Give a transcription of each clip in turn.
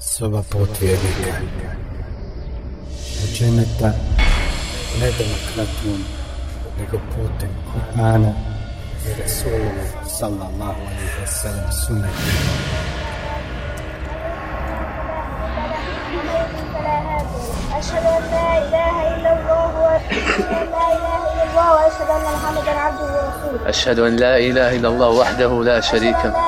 Sova في يديك وجنت ندمك ne لقبوت أنا لرسول الله صلى الله عليه وسلم سنة أشهد أن لا إله إلا الله وأشهد أن محمدا عبده ورسوله. أشهد أن لا إله إلا الله وحده لا شريك له.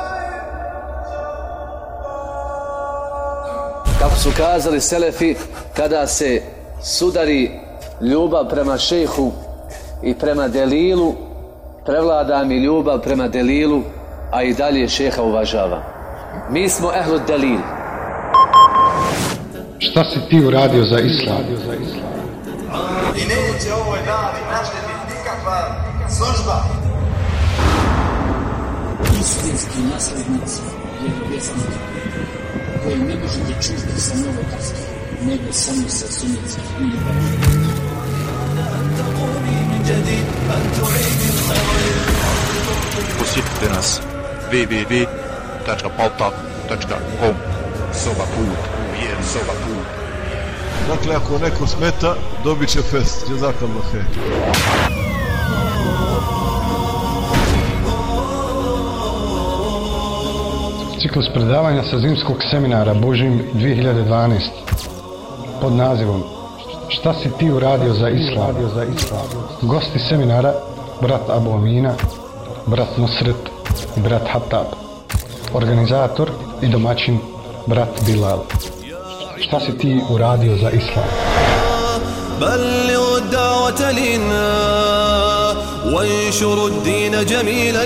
Kako su kazali Selefi, kada se sudari ljubav prema šehu i prema delilu, prevlada mi ljubav prema delilu, a i dalje šeha uvažava. Mi smo ehlu delil. Šta si ti uradio za islam? I neće ovoj dani naštetiti nikakva služba. istinski naslednici vjerovjesnika koji ne možete čuti sa novotarskih, nego samo sa sunnitskih ili Posjetite nas www.paltak.com Soba put, vjer, soba put. Dakle, ako neko smeta, dobit će fest. Jazakallah khair. Ciklus predavanja sa zimskog seminara Božim 2012 pod nazivom Šta si ti uradio za islam? Gosti seminara brat Abu Amina, brat Nusret i brat Hatab. Organizator i domaćin brat Bilal. Šta si ti uradio za islam? بلغ الدعوة لنا وانشر الدين جميلا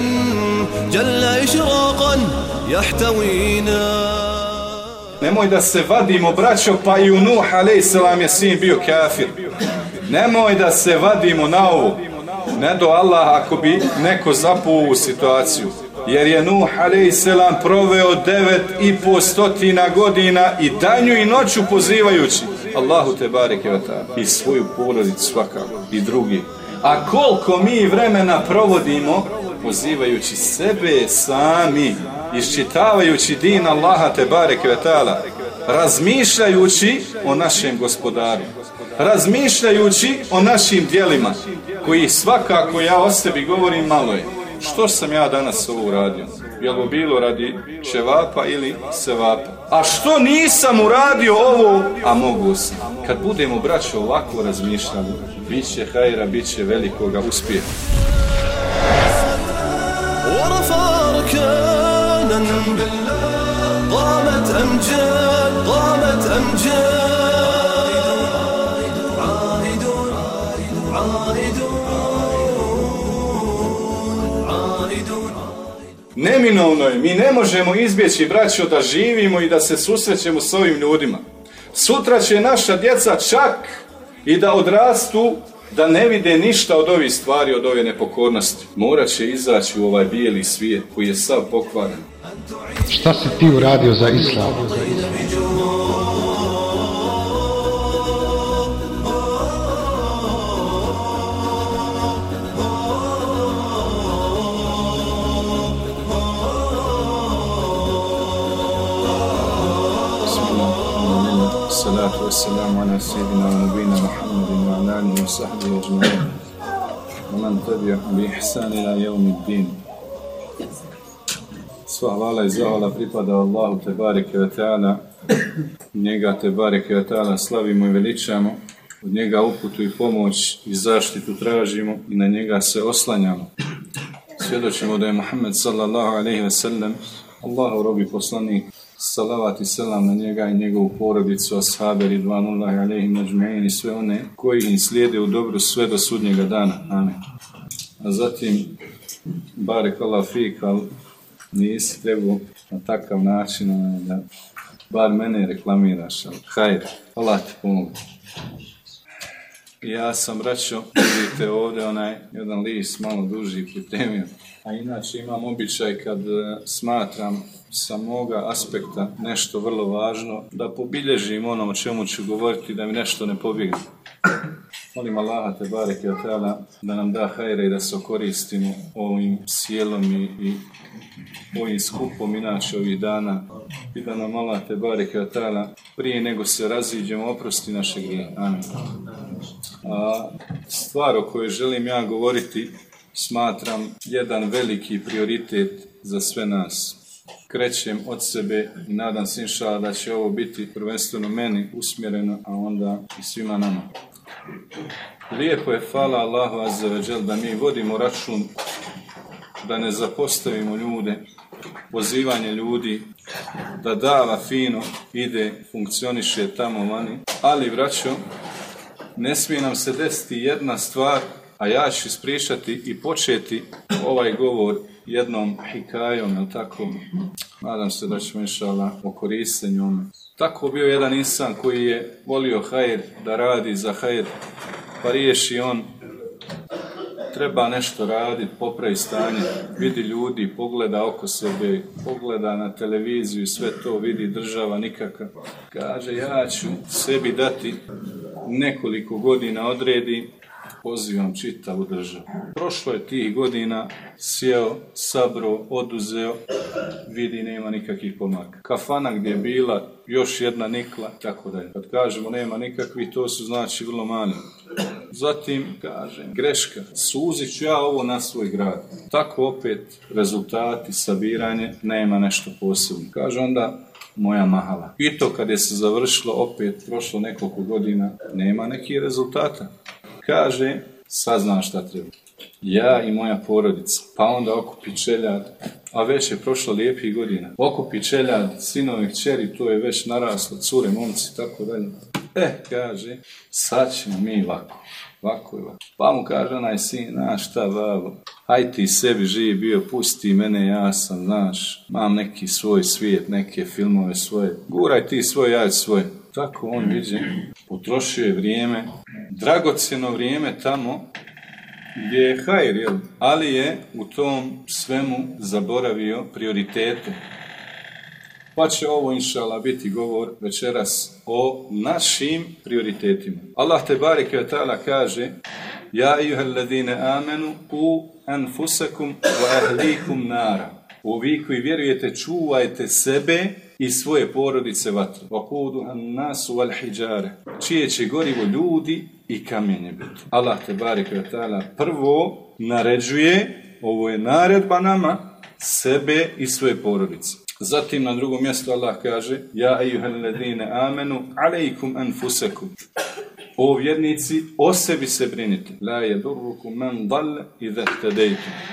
جل إشراقا يحتوينا Nemoj da se vadimo, braćo, pa i u Nuh, a.s. je sin bio kafir. Nemoj da se vadimo na ovo. Ne do Allah ako bi neko zapuo u situaciju. Jer je Nuh, a.s. proveo devet i po stotina godina i danju i noću pozivajući Allahu te bareke i svoju porodicu svakako i drugi. A koliko mi vremena provodimo pozivajući sebe sami, iščitavajući din Allaha te bareke ve taala, razmišljajući o našem gospodaru, razmišljajući o našim djelima, koji svakako ja o sebi govorim malo je. Što sam ja danas ovo uradio? Jel bi bilo radi čevapa ili sevapa? A što nisam uradio ovo, a mogu sam? Kad budemo, braćo, ovako razmišljali, bit će hajra, bit će velikoga uspjeha. ورفع أركانا قامت أمجاد قامت أمجاد Neminovno je, mi ne možemo izbjeći, braćo, da živimo i da se susrećemo s ovim ljudima. Sutra će naša djeca čak i da odrastu, da ne vide ništa od ovih stvari, od ove nepokornosti. Morat će izaći u ovaj bijeli svijet koji je sav pokvaren. Šta si ti uradio za islam? Salatu wassalamu ala sayyidina wa alihi wa sahbihi ajma'in. Wa man tabi'ahum bi ihsan ila yawmiddin. Sva hvala i zahvala pripada Allahu te bareke ve ta'ala. Njega te bareke ve ta'ala slavimo i veličamo. od njega uputu i pomoć i zaštitu tražimo i na njega se oslanjamo. Svjedočimo da je Muhammed sallallahu alaihi ve sellem Allahu robi poslanik salavat i selam na njega i njegovu porodicu, ashabe, ridvanullahi alaihi najma'in i sve one koji im slijede u dobru sve do sudnjega dana. Amin. A zatim, barek Allah fik, ali nisi trebao na takav način onaj, da bar mene reklamiraš, ali hajde, Allah ti pomogu. Ja sam braćo, vidite ovdje onaj jedan list malo duži pripremio. A inače imam običaj kad e, smatram sa moga aspekta nešto vrlo važno, da pobilježim ono o čemu ću govoriti, da mi nešto ne pobjegne. Molim Allaha te bareke da nam da hajre i da se koristimo ovim sjelom i, i ovim skupom inače ovih dana i da nam Allah te bareke prije nego se raziđemo oprosti naše grije. A stvar o kojoj želim ja govoriti smatram jedan veliki prioritet za sve nas. Krećem od sebe i nadam se inša da će ovo biti prvenstveno meni usmjereno, a onda i svima nama. Lijepo je, hvala Allahu Azza da mi vodimo račun, da ne zapostavimo ljude, pozivanje ljudi, da dava fino ide, funkcioniše tamo vani. Ali, vraćo, ne smije nam se desiti jedna stvar, a ja ću ispričati i početi ovaj govor jednom hikajom, jel tako? Nadam se da ćemo inšala okoristiti njome. Tako bio jedan insan koji je volio hajr, da radi za hajr, pa riješi on treba nešto raditi, popravi stanje, vidi ljudi, pogleda oko sebe, pogleda na televiziju, sve to vidi država nikakav. Kaže, ja ću sebi dati nekoliko godina odredi, pozivam čitavu državu. Prošlo je tih godina, sjeo, sabro, oduzeo, vidi nema nikakvih pomaka. Kafana gdje je bila, još jedna nikla, tako dalje. Kad kažemo nema nikakvih, to su znači vrlo mali. Zatim, kažem, greška, suzit ću ja ovo na svoj grad. Tako opet rezultati, sabiranje, nema nešto posebno. Kaže onda, moja mahala. I to kad je se završilo, opet prošlo nekoliko godina, nema nekih rezultata. Kaže, sad znam šta treba. Ja i moja porodica, pa onda okupi čeljad, a već je prošlo lijepih godina. Okupi čeljad, sinovi, kćeri, to je već naraslo, cure, momci, tako dalje. E, kaže, sad ćemo mi lako. Lako je lako. Pa mu kaže onaj sin, znaš šta, babo, aj ti sebi živi bio, pusti mene, ja sam, znaš, mam neki svoj svijet, neke filmove svoje, guraj ti svoj, ja svoje. Tako on viđe, potrošio je vrijeme, dragocjeno vrijeme tamo gdje je hajr, ali je u tom svemu zaboravio prioritete. Pa će ovo, inšala, biti govor večeras o našim prioritetima. Allah te bareke ta'ala kaže Ja ladine amenu u anfusakum wa ahlikum nara. U vi koji vjerujete, čuvajte sebe i svoje porodice vatre. Vakudu an nasu wal hijjare. Čije će gorivo ljudi i kamenje biti. Allah te ta'ala prvo naređuje, ovo je naredba nama, sebe i svoje porodice. Zatim na drugom mjestu Allah kaže Ja ladine amenu alejkum anfusakum o vjernici, o sebi se brinite. La yadurrukum man dal idha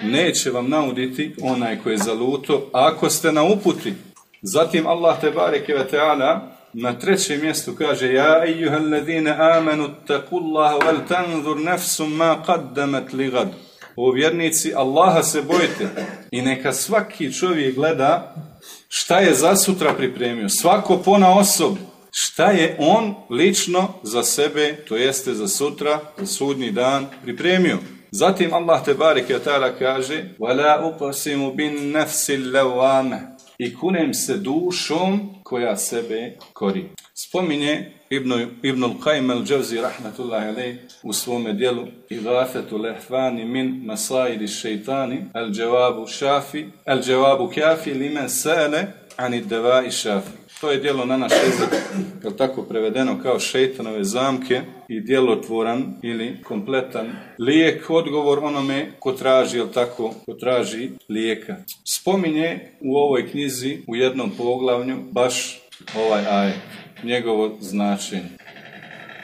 Neće vam nauditi onaj koji je zaluto ako ste na uputi. Zatim Allah te bareke ve taala na trećem mjestu kaže Ja ladine amanu taqullaha wal tanzur nafsum ma qaddamat ligad. O vjernici, Allaha se bojite i neka svaki čovjek gleda šta je za sutra pripremio. Svako pona osob šta je on lično za sebe, to jeste za sutra, za sudnji dan pripremio. Zatim Allah te bareke ta'ala kaže وَلَا أُقَسِمُ بِالنَّفْسِ اللَّوَامَ I kunem se dušom koja sebe kori. Spominje Ibn, Ibn al-Qaim al-Džavzi rahmatullahi alaih u svome dijelu Igafetu lehvani min masaidi šeitani al-đevabu šafi al-đevabu kafi limen sele ani deva i šafi. To je dijelo na naš jezik, je tako prevedeno kao šeitanove zamke i djelotvoran ili kompletan lijek, odgovor onome ko traži, jel tako, ko traži lijeka. Spominje u ovoj knjizi u jednom poglavnju baš ovaj aj, njegovo značenje.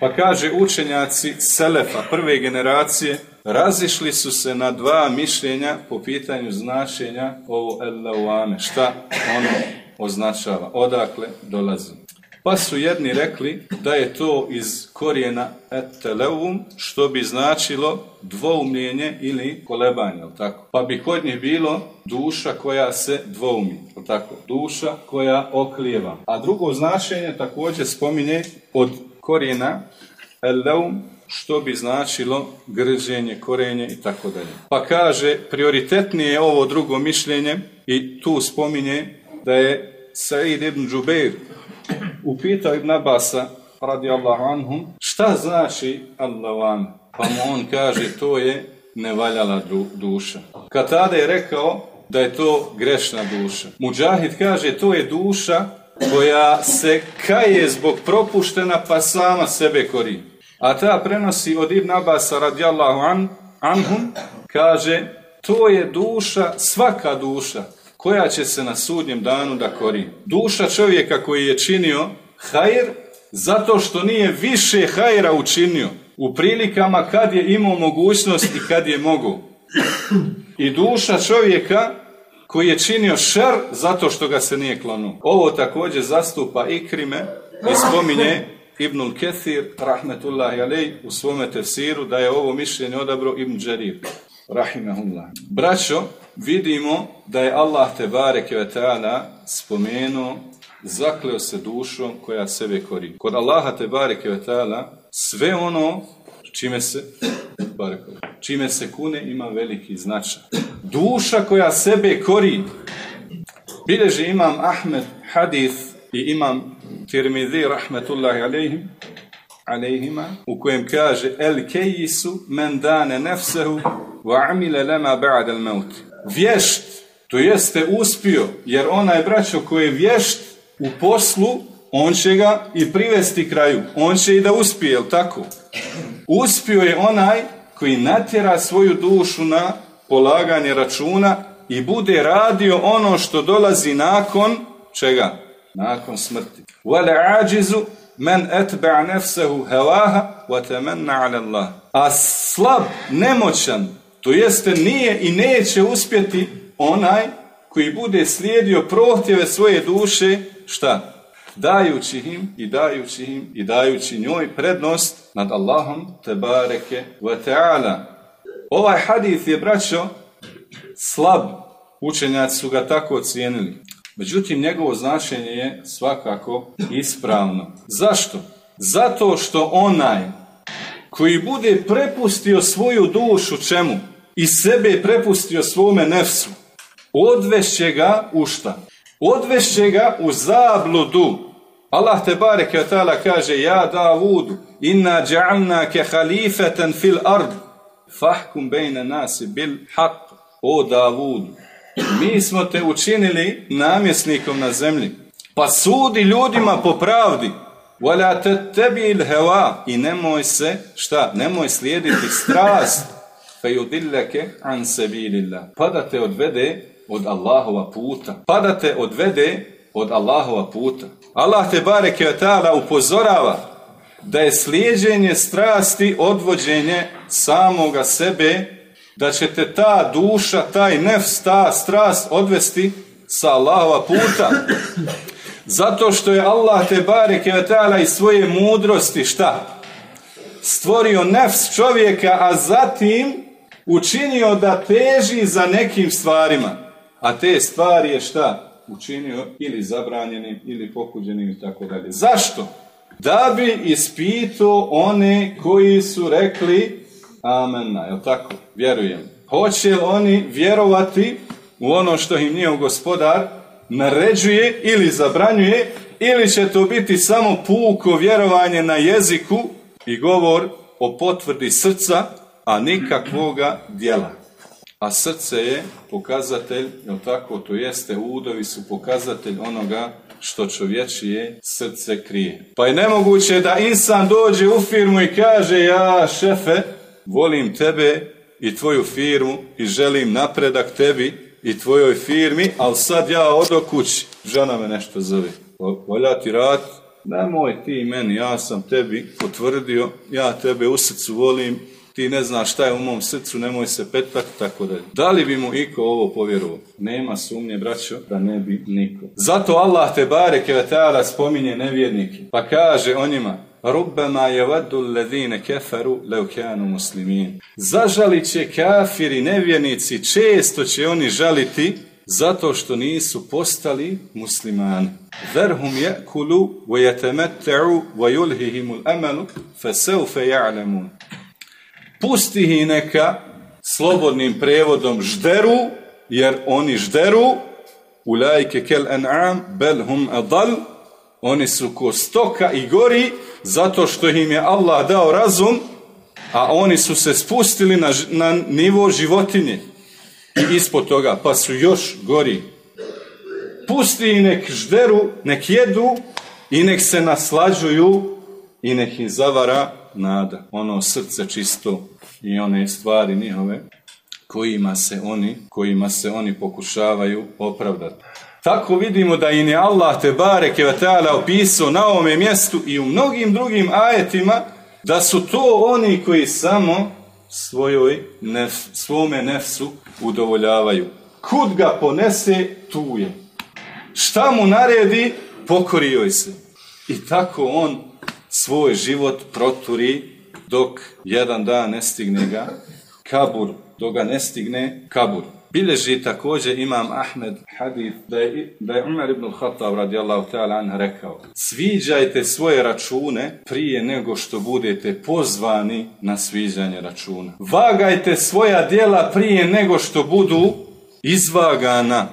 Pa kaže učenjaci Selefa prve generacije razišli su se na dva mišljenja po pitanju značenja ovo Ellauame. Šta ono označava? Odakle dolazi? Pa su jedni rekli da je to iz korijena eteleum, što bi značilo dvoumljenje ili kolebanje, jel tako? Pa bi kod njih bilo duša koja se dvoumi, jel tako? Duša koja oklijeva. A drugo značenje također spominje od korijena eleum, što bi značilo grđenje, korenje i tako dalje. Pa kaže, prioritetnije je ovo drugo mišljenje i tu spominje da je Said ibn Džubeir upitao Ibn Abasa radijallahu anhum šta znači Allahan pa mu on kaže to je nevaljala du, duša. Kad tada je rekao da je to grešna duša. Mujahid kaže to je duša koja se kaje zbog propuštena pa sama sebe kori. A ta prenosi od Ibn Abasa radijallahu an, anhum kaže to je duša svaka duša koja će se na sudnjem danu da kori. Duša čovjeka koji je činio hajr zato što nije više hajra učinio u prilikama kad je imao mogućnost i kad je mogu. I duša čovjeka koji je činio šer zato što ga se nije klonuo. Ovo također zastupa Ikrime i spominje Ibnul Kethir, rahmetullahi alej, u svome tefsiru, da je ovo mišljenje odabro Ibn Đarir, rahimahullah. Braćo, vidimo da je Allah te bareke ve ta'ala spomenuo zakleo se dušom koja sebe kori. Kod Allaha te bareke ve ta'ala sve ono čime se čime se kune ima veliki značaj. Duša koja sebe kori bilježi imam Ahmed hadith i imam Tirmidhi rahmetullahi alejhim alejhima u kojem kaže el kejisu men dane nefsehu wa amile lema ba'da al maut vješt, to jeste uspio, jer onaj braćo koji je vješt u poslu, on će ga i privesti kraju. On će i da uspije, jel tako? Uspio je onaj koji natjera svoju dušu na polaganje računa i bude radio ono što dolazi nakon čega? Nakon smrti. Wala ađizu men etba nefsehu hevaha wa temenna ala Allah. A slab, nemoćan, to jeste nije i neće uspjeti onaj koji bude slijedio prohtjeve svoje duše, šta? Dajući im i dajući im i dajući njoj prednost nad Allahom te bareke wa ta'ala. Ovaj hadith je, braćo, slab. Učenjaci su ga tako ocijenili. Međutim, njegovo značenje je svakako ispravno. Zašto? Zato što onaj koji bude prepustio svoju dušu čemu? I sebe prepustio svome nefsu. Odvešće ga u šta? Odvešće ga u zabludu. Allah te bareke kaže Ja Davudu, inna ja'alna ke halifeten fil ard, fahkum bejne nasi bil haq. O Davudu, mi smo te učinili namjesnikom na zemlji. Pa sudi ljudima po pravdi. Wala tattabi heva i nemoj se, šta? Nemoj slijediti strast. Fe yudillake an sabilillah. Pa da te odvede od Allahova puta. Pa da te odvede od Allahova puta. Allah te bareke ve taala upozorava da je slijeđenje strasti odvođenje samoga sebe, da će te ta duša, taj nefs, ta strast odvesti sa Allahova puta. Zato što je Allah te bareke iz svoje mudrosti šta? Stvorio nefs čovjeka, a zatim učinio da teži za nekim stvarima. A te stvari je šta? Učinio ili zabranjenim ili pokuđenim i tako dalje. Zašto? Da bi ispitao one koji su rekli amena, je tako? Vjerujem. Hoće oni vjerovati u ono što im njihov gospodar naređuje ili zabranjuje ili će to biti samo puko vjerovanje na jeziku i govor o potvrdi srca, a nikakvoga djela. A srce je pokazatelj, je tako, to jeste, udovi su pokazatelj onoga što čovječije srce krije. Pa je nemoguće da insan dođe u firmu i kaže ja šefe, volim tebe i tvoju firmu i želim napredak tebi i tvojoj firmi, ali sad ja odo kući, žena me nešto zove. Volja ti rad, nemoj ti meni, ja sam tebi potvrdio, ja tebe u srcu volim, ti ne znaš šta je u mom srcu, nemoj se petati, tako dalje. Da li bi mu iko ovo povjerovao? Nema sumnje, braćo, da ne bi niko. Zato Allah te bare kevetala spominje nevjernike, pa kaže o njima, Rubbama je vadu ledine kefaru leukjanu muslimin. Zažalit će kafiri, nevjernici, često će oni žaliti zato što nisu postali muslimani. Verhum yakulu wa yatamatta'u wa yulhihimul amalu fasawfa ya'lamun. Pusti ih neka slobodnim prevodom žderu, jer oni žderu, ulajke kel an'am, bel hum adal, oni su ko stoka i gori, zato što im je Allah dao razum, a oni su se spustili na, na nivo životinje i ispod toga, pa su još gori. Pusti ih nek žderu, nek jedu i nek se naslađuju i nek im zavara nada. Ono srce čisto i one stvari njihove kojima se oni, kojima se oni pokušavaju opravdati. Tako vidimo da im je Allah te bareke ve opisao na ovome mjestu i u mnogim drugim ajetima da su to oni koji samo svojoj nef, svome nefsu udovoljavaju. Kud ga ponese, tu je. Šta mu naredi, pokori joj se. I tako on svoj život proturi dok jedan dan ne stigne ga kabur, dok ga ne stigne kabur. Bileži također imam Ahmed hadith da je, da je Umar ibn Khattab radijallahu ta'ala anh rekao sviđajte svoje račune prije nego što budete pozvani na sviđanje računa. Vagajte svoja djela prije nego što budu izvagana.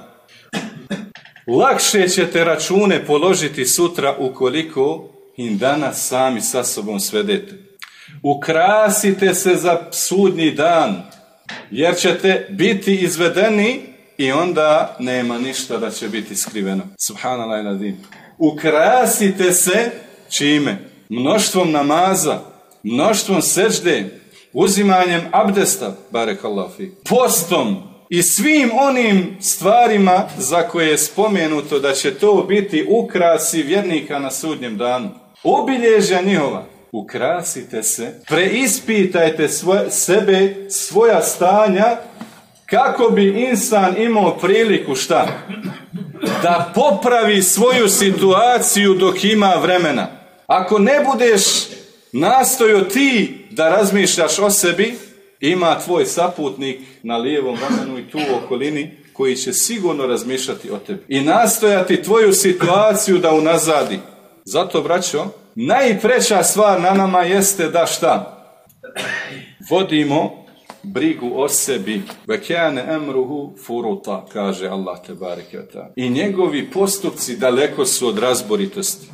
Lakše ćete račune položiti sutra ukoliko im danas sami sa sobom svedete. Ukrasite se za sudnji dan, jer ćete biti izvedeni i onda nema ništa da će biti skriveno. Subhanallah i. Ukrasite se čime? Mnoštvom namaza, mnoštvom sežde, uzimanjem abdesta, barek fi, postom i svim onim stvarima za koje je spomenuto da će to biti ukrasi vjernika na sudnjem danu. Obilježja njihova, ukrasite se, preispitajte svoje, sebe, svoja stanja, kako bi insan imao priliku šta? Da popravi svoju situaciju dok ima vremena. Ako ne budeš nastojo ti da razmišljaš o sebi, ima tvoj saputnik na lijevom ramenu i tu u okolini koji će sigurno razmišljati o tebi. I nastojati tvoju situaciju da unazadi. Zato, braćo, najpreća stvar na nama jeste da šta? Vodimo brigu o sebi. Vekjane emruhu furuta, kaže Allah te barekata. I njegovi postupci daleko su od razboritosti.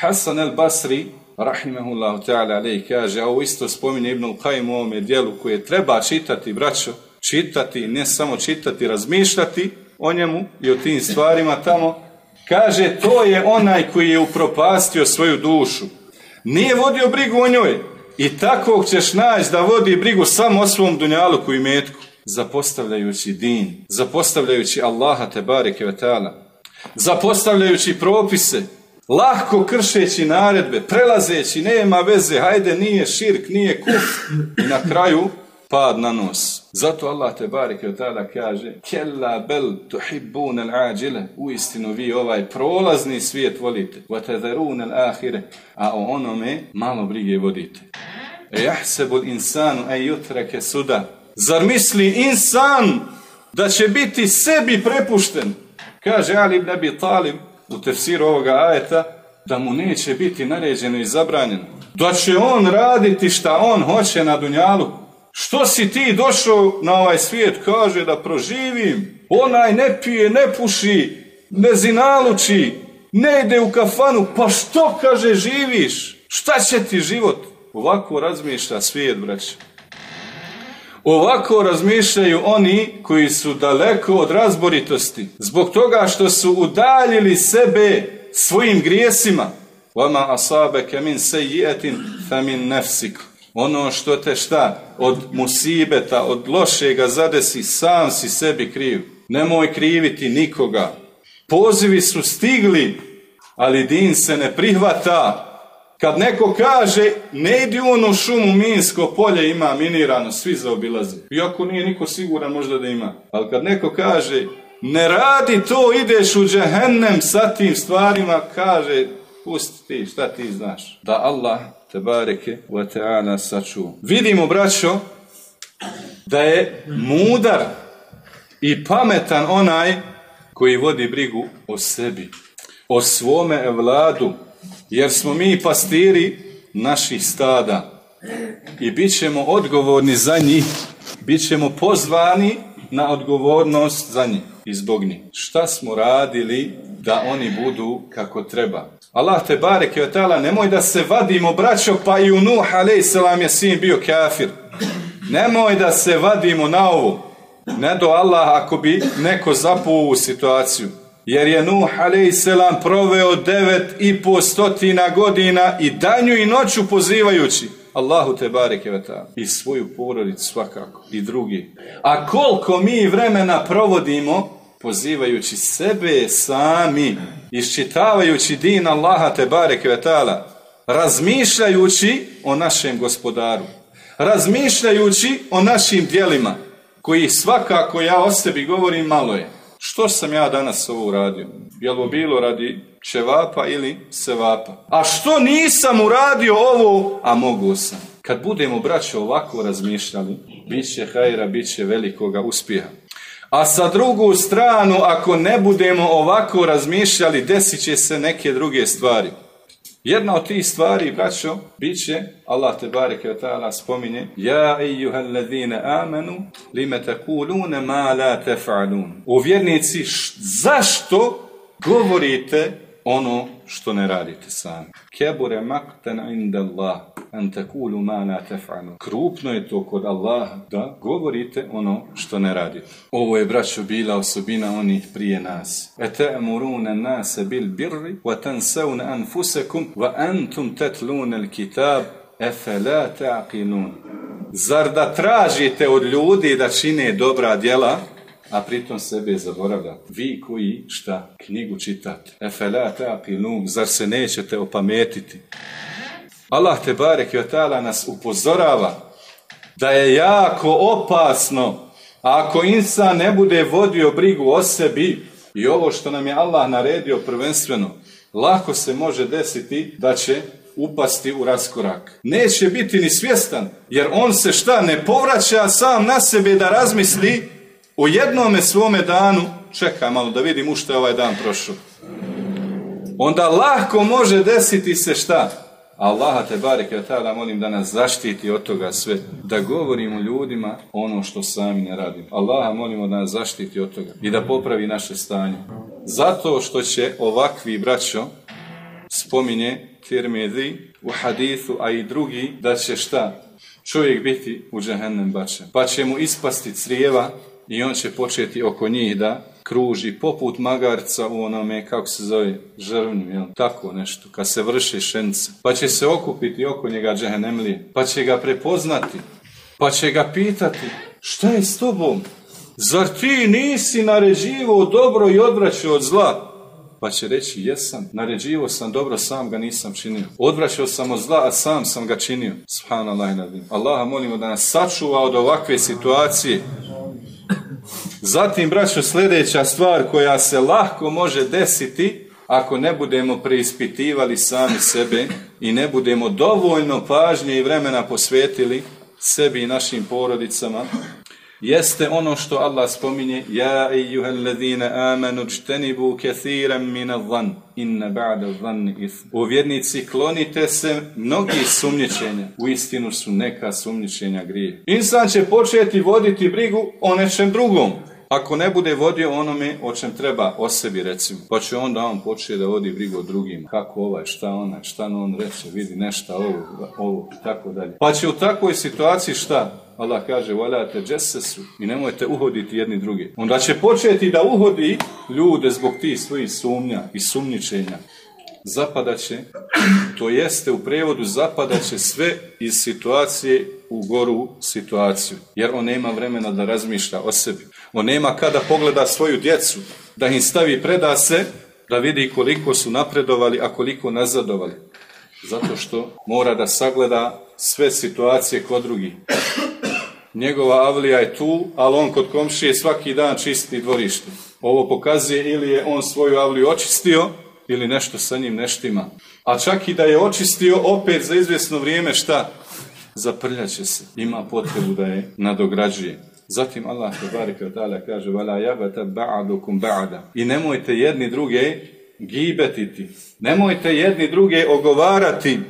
Hasan el Basri, rahimahullahu ta'ala alej, kaže, a ovo isto spominje Ibn Qayyim u ovome dijelu koje treba čitati, braćo, čitati, ne samo čitati, razmišljati o njemu i o tim stvarima tamo, Kaže, to je onaj koji je upropastio svoju dušu. Nije vodio brigu o njoj. I takvog ćeš naći da vodi brigu samo o svom dunjaluku i metku. Zapostavljajući din, zapostavljajući Allaha te bareke vetala, zapostavljajući propise, lahko kršeći naredbe, prelazeći, nema veze, hajde, nije širk, nije kuf. I na kraju pad na nos. Zato Allah te bareke od tada kaže Kella bel tuhibbun al ađile U istinu vi ovaj prolazni svijet volite Wa tadharun al ahire A o onome malo brige vodite Jahsebu insanu e jutrake suda Zar misli insan da će biti sebi prepušten? Kaže Ali ibn Abi Talib u tefsiru ovoga ajeta da mu neće biti naređeno i zabranjeno. Da će on raditi šta on hoće na dunjalu što si ti došao na ovaj svijet, kaže da proživim. Onaj ne pije, ne puši, ne zinaluči, ne ide u kafanu. Pa što, kaže, živiš? Šta će ti život? Ovako razmišlja svijet, braće. Ovako razmišljaju oni koji su daleko od razboritosti. Zbog toga što su udaljili sebe svojim grijesima. Vama asabe kemin sejijetin femin nefsik. Ono što te šta? Od musibeta, od lošega zadesi, sam si sebi kriv. Nemoj kriviti nikoga. Pozivi su stigli, ali din se ne prihvata. Kad neko kaže, ne idi u onu šumu, minsko polje ima minirano, svi zaobilaze. Iako nije niko siguran možda da ima. Ali kad neko kaže, ne radi to, ideš u džehennem sa tim stvarima, kaže, pusti ti, šta ti znaš? Da Allah, te bareke, wa ta'ala saču. Vidimo, braćo, da je mudar i pametan onaj koji vodi brigu o sebi, o svome vladu, jer smo mi pastiri naših stada i bit ćemo odgovorni za njih, bit ćemo pozvani na odgovornost za njih i zbog njih. Šta smo radili da oni budu kako treba? Allah te barek i otala, nemoj da se vadimo, braćo, pa i u Nuh, je sin bio kafir. Nemoj da se vadimo na ovo. Ne do Allah ako bi neko zapuo u situaciju. Jer je Nuh a.s. proveo devet i po stotina godina i danju i noću pozivajući Allahu te bareke i svoju porodicu svakako i drugi. A koliko mi vremena provodimo pozivajući sebe sami, iščitavajući din Allaha te bareke razmišljajući o našem gospodaru, razmišljajući o našim djelima, koji svakako ja o sebi govorim malo je. Što sam ja danas ovo uradio? Jel ovo bilo radi čevapa ili sevapa? A što nisam uradio ovo, a mogu sam? Kad budemo, braćo, ovako razmišljali, bit će hajra, bit će velikoga uspjeha. A sa drugu stranu, ako ne budemo ovako razmišljali, desit će se neke druge stvari. Jedna od tih stvari, braćo, bit će, Allah te bareke ta'ala spominje, Ja ejuhal ladine amanu, lime takulune ma la tefa'alun. U vjernici, zašto govorite ono što ne radite sami. Kebure maktan inda Allah, an takulu ma la tef'alu. Krupno je to kod Allaha da govorite ono što ne radite. Ovo je, braćo, bila osobina onih prije nas. Ete'muruna nase bil birri, wa tansavna anfusekum, wa antum tetluna al kitab, efela ta'qilun. Zar da tražite od ljudi da čine dobra djela, a pritom sebe zaboravljate. Vi koji šta knjigu čitate. Efela taqilun, zar se nećete opametiti? Allah te barek i nas upozorava da je jako opasno ako insan ne bude vodio brigu o sebi i ovo što nam je Allah naredio prvenstveno, lako se može desiti da će upasti u raskorak. Neće biti ni svjestan, jer on se šta ne povraća sam na sebe da razmisli u jednome svome danu, čekaj malo da vidim u što je ovaj dan prošao. Onda lahko može desiti se šta? Allaha te bareke tada molim da nas zaštiti od toga sve. Da govorimo ljudima ono što sami ne radimo. Allaha molimo da nas zaštiti od toga i da popravi naše stanje. Zato što će ovakvi braćo spominje Tirmidhi u hadithu, a i drugi da će šta? Čovjek biti u džahennem bačen. Pa će mu ispasti crijeva i on će početi oko njih da kruži poput magarca u onome, kako se zove, žrvnju, jel? tako nešto, kad se vrši šence. Pa će se okupiti oko njega džehennemlije, pa će ga prepoznati, pa će ga pitati, šta je s tobom? Zar ti nisi naređivo dobro i odvraćao od zla? Pa će reći, jesam, naređivo sam dobro, sam ga nisam činio. Odvraćao sam od zla, a sam sam ga činio. Subhanallah i Allaha molimo da nas sačuva od ovakve situacije Zatim, braćo, sljedeća stvar koja se lahko može desiti ako ne budemo preispitivali sami sebe i ne budemo dovoljno pažnje i vremena posvetili sebi i našim porodicama, jeste ono što Allah spominje Ja ejuhel ladine amanu čtenibu kethiran min zan inna ba'da zan U vjernici klonite se mnogi sumnjičenja. U istinu su neka sumnjičenja grije. Insan će početi voditi brigu o nečem drugom ako ne bude vodio onome o čem treba o sebi recimo, pa će onda on početi da vodi brigu o drugim, kako ovaj, šta ona, šta on reče, vidi nešto ovo, ovo tako dalje. Pa će u takvoj situaciji šta? Allah kaže, valjate džesesu i nemojte uhoditi jedni drugi. Onda će početi da uhodi ljude zbog tih svojih sumnja i sumničenja. Zapadaće, to jeste u prevodu zapadaće sve iz situacije u goru situaciju, jer on nema vremena da razmišlja o sebi. On nema kada pogleda svoju djecu, da im stavi preda se da vidi koliko su napredovali, a koliko nazadovali. Zato što mora da sagleda sve situacije kod drugih. Njegova avlija je tu, ali on kod komšije svaki dan čisti dvorište. Ovo pokazuje ili je on svoju avliju očistio, ili nešto sa njim neštima. A čak i da je očistio, opet za izvjesno vrijeme šta? Zaprljaće se. Ima potrebu da je nadograđuje. Zatim Allah te kaže Vala jabata ba'adukum ba'ada. I nemojte jedni druge gibetiti. Nemojte jedni druge ogovarati.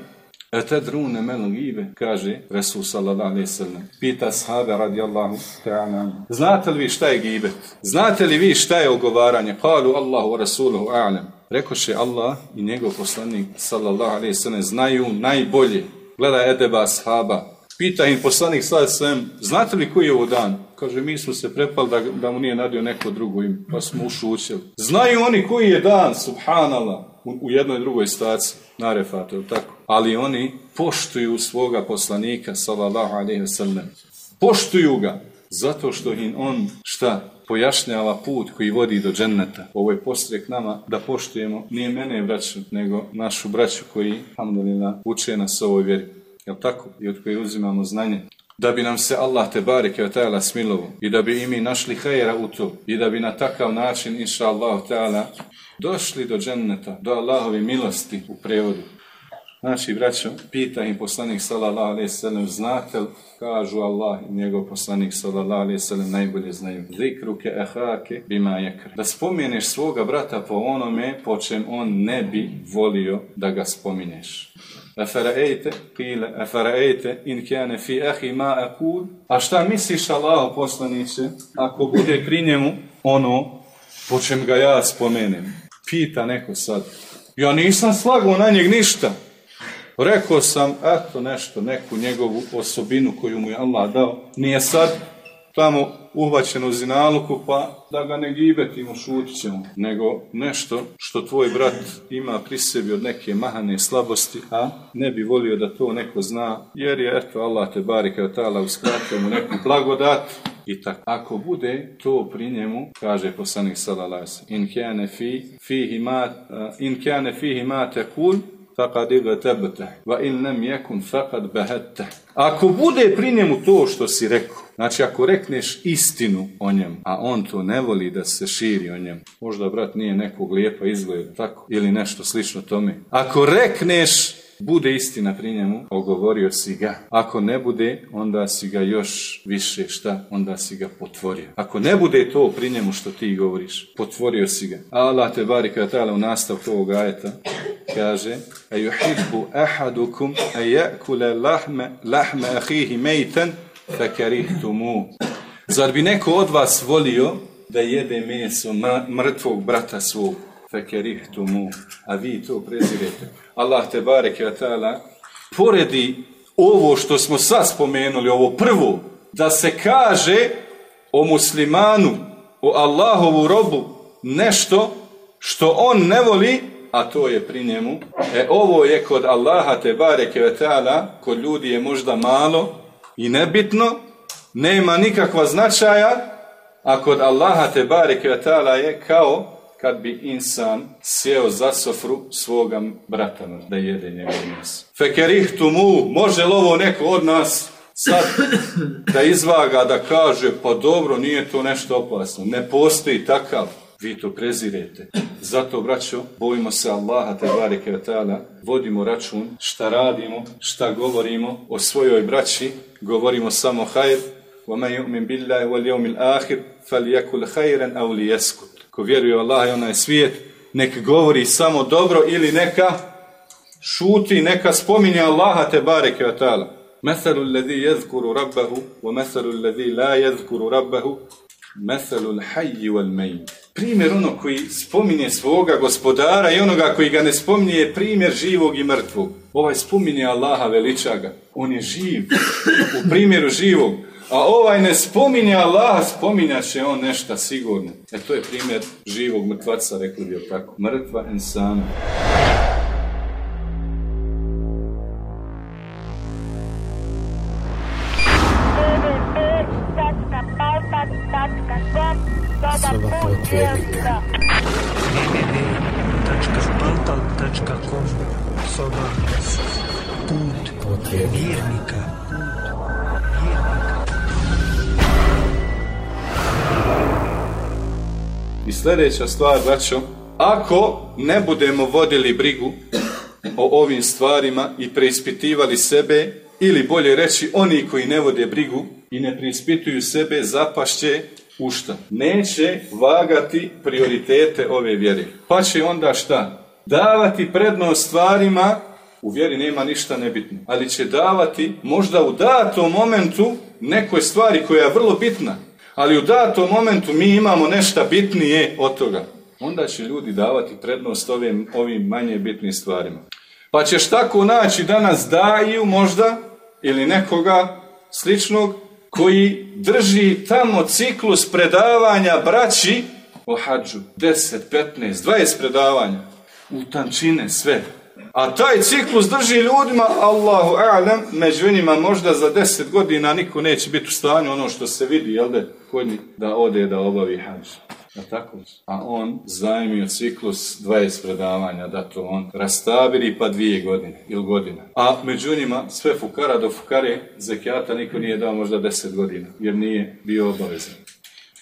E te drune melo gibe, kaže Resul sallallahu alaihi sallam. Pita sahabe radijallahu ta'ala. Znate li vi šta je gibet? Znate li vi šta je ogovaranje? Kalu Allahu Rasuluhu a'lam. Rekoše Allah i njegov poslanik sallallahu alaihi sallam znaju najbolje. Gledaj edeba ashaba. Pita im poslanik sallallahu alaihi znate li koji je ovo dan? Kaže, mi smo se prepali da, da mu nije nadio neko drugo ime, pa smo ušućeli. Znaju oni koji je dan, subhanallah, u, u jednoj drugoj staci, na refatu, tako? Ali oni poštuju svoga poslanika, sallallahu alaihi sallam. Poštuju ga, zato što im on, šta, pojašnjava put koji vodi do dženneta. Ovo je postrek nama da poštujemo nije mene braću, nego našu braću koji, alhamdulillah, uče nas ovoj vjeri. Jel tako? I od koje uzimamo znanje da bi nam se Allah te bareke ta'ala smilovo i da bi i mi našli hajera u to i da bi na takav način inša Allah ta'ala došli do dženneta, do Allahove milosti u prevodu. Znači, braćo, pita im poslanik sallallahu alaihi sallam, znate li, kažu Allah i njegov poslanik sallallahu alaihi sallam, najbolje znaju. Zikruke ehake bima jekr. Da spomeneš svoga brata po onome po čem on ne bi volio da ga spominješ. Eferaejte, pile, eferaejte, in kjane fi ehi ma akul. A šta misliš Allah poslaniće, ako bude pri njemu ono po čem ga ja spomenem? Pita neko sad. Ja nisam slagao na njeg ništa. Rekao sam, eto nešto, neku njegovu osobinu koju mu je Allah dao. Nije sad tamo uhvaćen u zinaluku, pa da ga ne gibetimo, šutit ćemo. Nego nešto što tvoj brat ima pri sebi od neke mahane slabosti, a ne bi volio da to neko zna, jer je, eto, Allah te bari kao tala uskratio mu neku blagodat, i tako. Ako bude to pri njemu, kaže poslanik sallallahu in kane fi fihi ma in kane fihi ma taqul faqad igtabta wa in lam yakun faqad bahatta. Ako bude pri njemu to što si rekao, znači ako rekneš istinu o njemu, a on to ne voli da se širi o njemu, možda brat nije nekog lijepa izgleda, tako, ili nešto slično tome. Ako rekneš bude istina pri njemu, ogovorio si ga. Ako ne bude, onda si ga još više šta, onda si ga potvorio. Ako ne bude to pri njemu što ti govoriš, potvorio si ga. Allah te bari kada tala u nastavku ovog ajeta kaže a yuhibbu ahadukum a lahme, lahme ahihi mejten fakarihtumu. Zar bi neko od vas volio da jede meso mrtvog brata svog? Fakarihtumu. A vi to prezirete. Allah te bareke ta'ala poredi ovo što smo sad spomenuli, ovo prvo, da se kaže o muslimanu, o Allahovu robu, nešto što on ne voli, a to je pri njemu. E ovo je kod Allaha te bareke kod ljudi je možda malo i nebitno, nema nikakva značaja, a kod Allaha te bareke je kao kad bi insan sjeo za sofru svoga brata da jede njegov meso. Fekerihtu mu, može li ovo neko od nas sad da izvaga, da kaže, pa dobro, nije to nešto opasno. Ne postoji takav. Vi to prezirete. Zato, braćo, bojimo se Allaha te bareke vodimo račun šta radimo, šta govorimo o svojoj braći, govorimo samo hajr, وَمَنْ يُؤْمِنْ بِاللَّهِ وَالْيَوْمِ الْآخِرِ فَلْيَكُلْ خَيْرًا أَوْ لِيَسْكُتْ ko vjeruje Allah i onaj svijet, nek govori samo dobro ili neka šuti, neka spominje Allaha te bareke wa ta'ala. Alladhi yadhkuru rabbahu wa mesalu alladhi la yadhkuru mesalu l'hajji wal mayyit. Primjer ono koji spominje svoga gospodara i onoga koji ga ne spominje je primjer živog i mrtvog. Ovaj spominje Allaha veliča ga. On je živ. U primjeru živog. A ovaj ne spominje Allah, spominjat će on nešto sigurno. E to je primjer živog mrtvaca, rekli bi tako. Mrtva insana. Sljedeća stvar, braćo, ako ne budemo vodili brigu o ovim stvarima i preispitivali sebe, ili bolje reći, oni koji ne vode brigu i ne preispituju sebe, zapašće u šta? Neće vagati prioritete ove vjere. Pa će onda šta? Davati prednost stvarima, u vjeri nema ništa nebitno, ali će davati možda u datom momentu nekoj stvari koja je vrlo bitna, ali u datom momentu mi imamo nešto bitnije od toga. Onda će ljudi davati prednost ovim, ovim manje bitnim stvarima. Pa ćeš tako naći danas daju možda ili nekoga sličnog koji drži tamo ciklus predavanja braći o hađu. 10, 15, 20 predavanja. U tančine sve. A taj ciklus drži ljudima, Allahu a'lam, među njima možda za 10 godina niko neće biti u stanju ono što se vidi, jel da, kod da ode da obavi hađ. A tako? A on zajmio ciklus 20 predavanja, da to on rastabiri pa dvije godine ili godina. A među njima sve fukara do fukare zekijata niko nije dao možda 10 godina, jer nije bio obavezan.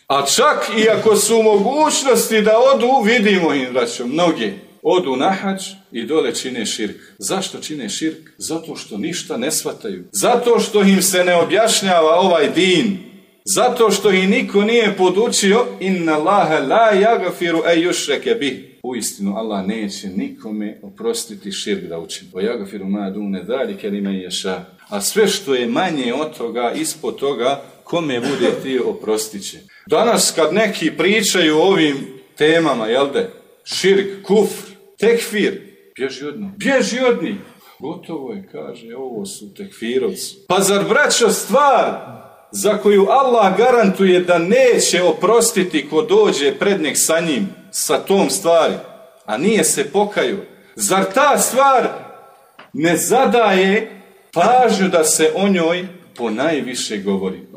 A čak i ako su mogućnosti da odu, vidimo im, braćo, mnogi odu na hađ i dole čine širk. Zašto čine širk? Zato što ništa ne shvataju. Zato što im se ne objašnjava ovaj din. Zato što ih niko nije podučio inna Allahe la jagafiru e yušreke bih. Uistinu Allah neće nikome oprostiti širk da učini. O jagafiru ma dune dalike li me ješa. A sve što je manje od toga, ispod toga, kome bude ti oprostit će. Danas kad neki pričaju o ovim temama, jel de? Širk, kufr, tekfir, bježi od njih. Bježi od njih. Gotovo je, kaže, ovo su tekfirovci. Pa zar braćo stvar za koju Allah garantuje da neće oprostiti ko dođe pred njeg sa njim, sa tom stvari, a nije se pokaju. Zar ta stvar ne zadaje pažnju da se o njoj po najviše govori?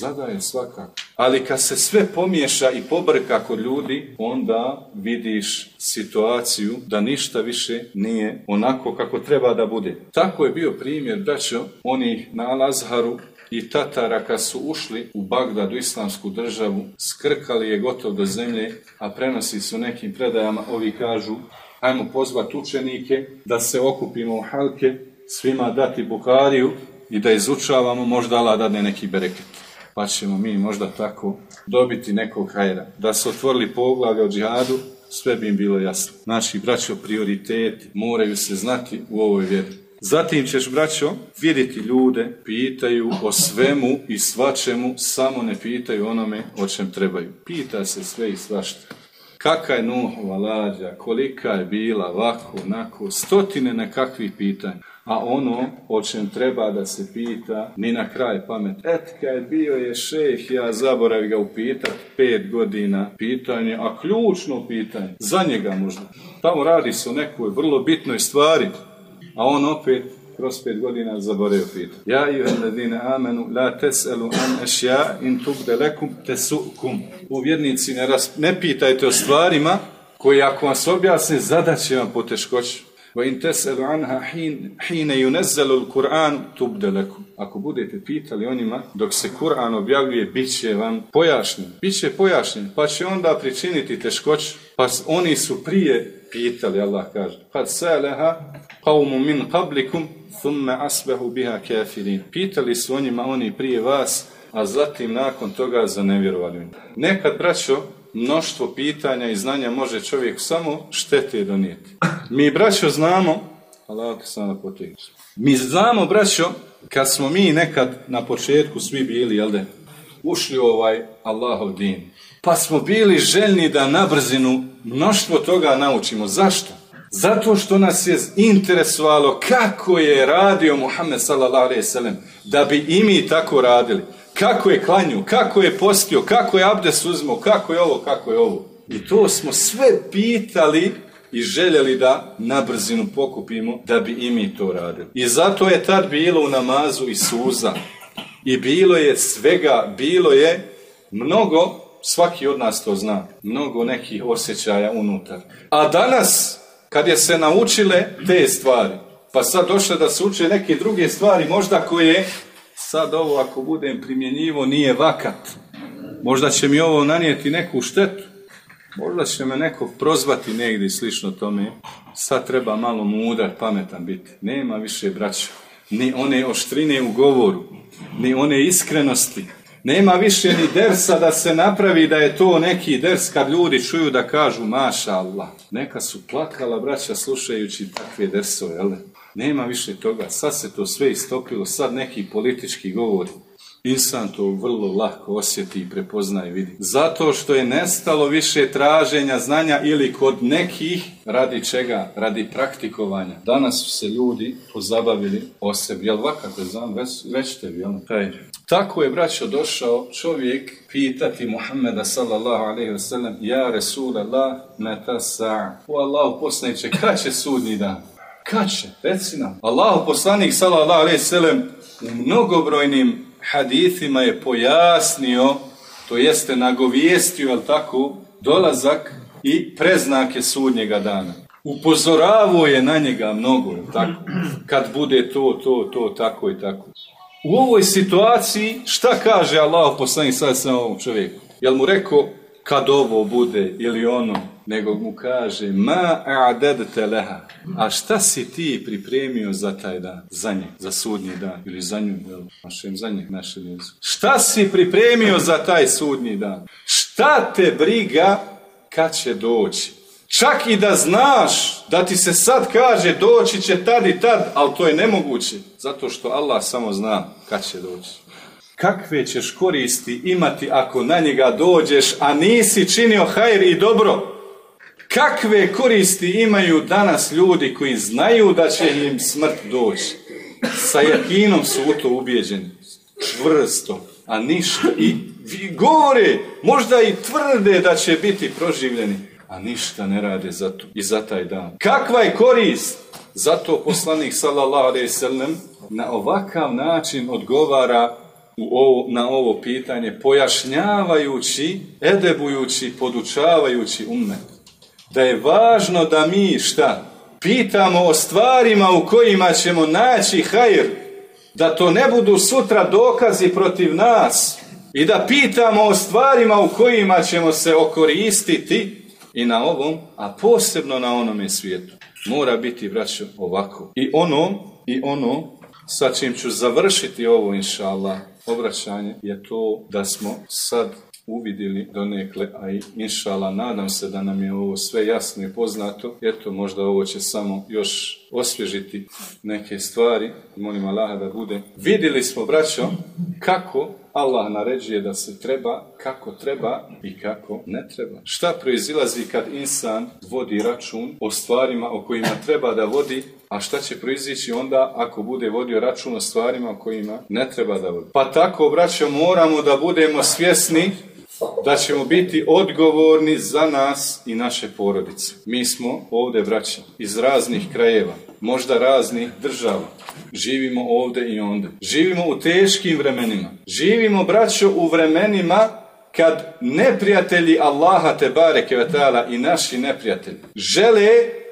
Zadaje svakako. Ali kad se sve pomiješa i pobrka kod ljudi, onda vidiš situaciju da ništa više nije onako kako treba da bude. Tako je bio primjer, braćo, onih na Al-Azharu i Tatara kad su ušli u Bagdad, u islamsku državu, skrkali je gotov do zemlje, a prenosi su nekim predajama, ovi kažu, ajmo pozvati učenike da se okupimo u halke, svima dati Buhariju i da izučavamo, možda Allah neki bereket. Pa ćemo mi možda tako dobiti nekog hajra. Da su otvorili poglavlje o džihadu, sve bi im bilo jasno. Znači, braćo, prioriteti moraju se znati u ovoj vjeri. Zatim ćeš, braćo, vidjeti ljude, pitaju o svemu i svačemu, samo ne pitaju onome o čem trebaju. Pita se sve i svašta. Kaka je Nuhova lađa, kolika je bila, ovako, onako, stotine nekakvih pitanja. A ono o čem treba da se pita, ni na kraj pamet. Et, kad bio je šejh, ja zaboravi ga upitat, pet godina pitanje, a ključno pitanje, za njega možda. Tamo radi se o nekoj vrlo bitnoj stvari, a on opet kroz pet godina zaboravio pitanje. Ja i ladine amenu la teselu an ešja in tubde lekum tesukum. U vjernici ne, ne pitajte o stvarima koji ako vam se objasne zadaće vam poteškoći. Anha hin, hine yunazzelu al-Qur'an tubde lekum. Ako budete pitali o njima, dok se Kur'an objavljuje, bit će vam pojašnjen. Biće pojašnjen, pa će onda pričiniti teškoć. Pa oni su prije pitali, Allah kaže. Kad saleha qawmu min qablikum thumma asbahu biha kafirin. Pitali su o njima oni prije vas, a zatim nakon toga zanevjerovali. Nekad, braćo, mnoštvo pitanja i znanja može čovjek samo štete donijeti. Mi, braćo, znamo, Allah potegnu. Mi znamo, braćo, kad smo mi nekad na početku svi bili, jel de, ušli u ovaj Allahov din, pa smo bili željni da na brzinu mnoštvo toga naučimo. Zašto? Zato što nas je interesovalo kako je radio Muhammed sallallahu da bi i mi tako radili. Kako je klanju, kako je postio, kako je abdes uzmo, kako je ovo, kako je ovo. I to smo sve pitali i željeli da na brzinu pokupimo da bi i mi to radili. I zato je tad bilo u namazu i suza. I bilo je svega, bilo je mnogo Svaki od nas to zna. Mnogo nekih osjećaja unutar. A danas, kad je se naučile te stvari, pa sad došle da se uče neke druge stvari, možda koje sad ovo ako budem primjenjivo nije vakat. Možda će mi ovo nanijeti neku štetu. Možda će me neko prozvati negdje slično tome. Sad treba malo mudar, pametan biti. Nema više braća. Ni one oštrine u govoru. Ni one iskrenosti. Nema više ni dersa da se napravi da je to neki ders kad ljudi čuju da kažu maša Allah. Neka su plakala braća slušajući takve dersove, jel? Nema više toga. Sad se to sve istopilo. Sad neki politički govori. Insan to vrlo lako osjeti i prepozna i vidi. Zato što je nestalo više traženja znanja ili kod nekih radi čega? Radi praktikovanja. Danas su se ljudi pozabavili o sebi. Jel vakate znam? Već, već jel? Tako je, braćo, došao čovjek pitati Muhammeda sallallahu alaihi wa sallam Ja Rasulallah meta sa' U Allahu poslaniće, kad će sudnji dan? Kad će? Reci nam. Allahu poslanik sallallahu alaihi wa sallam u mnogobrojnim hadithima je pojasnio, to jeste nagovijestio, jel tako, dolazak i preznake sudnjega dana. Upozoravao je na njega mnogo, tako, kad bude to, to, to, tako i tako. U ovoj situaciji, šta kaže Allah poslanik sad sa ovom čovjeku? Jel mu rekao, kad ovo bude ili ono, nego mu kaže ma a'dadte leha. A šta si ti pripremio za taj dan, za nje, za sudnji dan ili za nju, jel, našem za njih, naše Šta si pripremio za taj sudnji dan? Šta te briga kad će doći? Čak i da znaš da ti se sad kaže doći će tad i tad, ali to je nemoguće, zato što Allah samo zna kad će doći kakve ćeš koristi imati ako na njega dođeš, a nisi činio hajr i dobro? Kakve koristi imaju danas ljudi koji znaju da će im smrt doći? Sa jakinom su u to ubijeđeni. Čvrsto, a ništa. I govore, možda i tvrde da će biti proživljeni, a ništa ne rade za to i za taj dan. Kakva je korist? Zato poslanik sallallahu alejhi na ovakav način odgovara u ovo, na ovo pitanje, pojašnjavajući, edebujući, podučavajući umet. Da je važno da mi šta? Pitamo o stvarima u kojima ćemo naći hajr, da to ne budu sutra dokazi protiv nas i da pitamo o stvarima u kojima ćemo se okoristiti i na ovom, a posebno na onome svijetu. Mora biti, braćo, ovako. I ono, i ono, sa čim ću završiti ovo, inša Allah, obraćanje je to da smo sad uvidili donekle, a i inšala nadam se da nam je ovo sve jasno i poznato. Eto, možda ovo će samo još osvježiti neke stvari. Molim Allaha da bude. Vidjeli smo, braćo, kako Allah naređuje da se treba, kako treba i kako ne treba. Šta proizilazi kad insan vodi račun o stvarima o kojima treba da vodi, a šta će proizići onda ako bude vodio račun o stvarima o kojima ne treba da vodi. Pa tako, braćo, moramo da budemo svjesni da ćemo biti odgovorni za nas i naše porodice. Mi smo ovdje, braća, iz raznih krajeva, možda raznih država. Živimo ovdje i onda. Živimo u teškim vremenima. Živimo, braćo, u vremenima kad neprijatelji Allaha te bareke i naši neprijatelji žele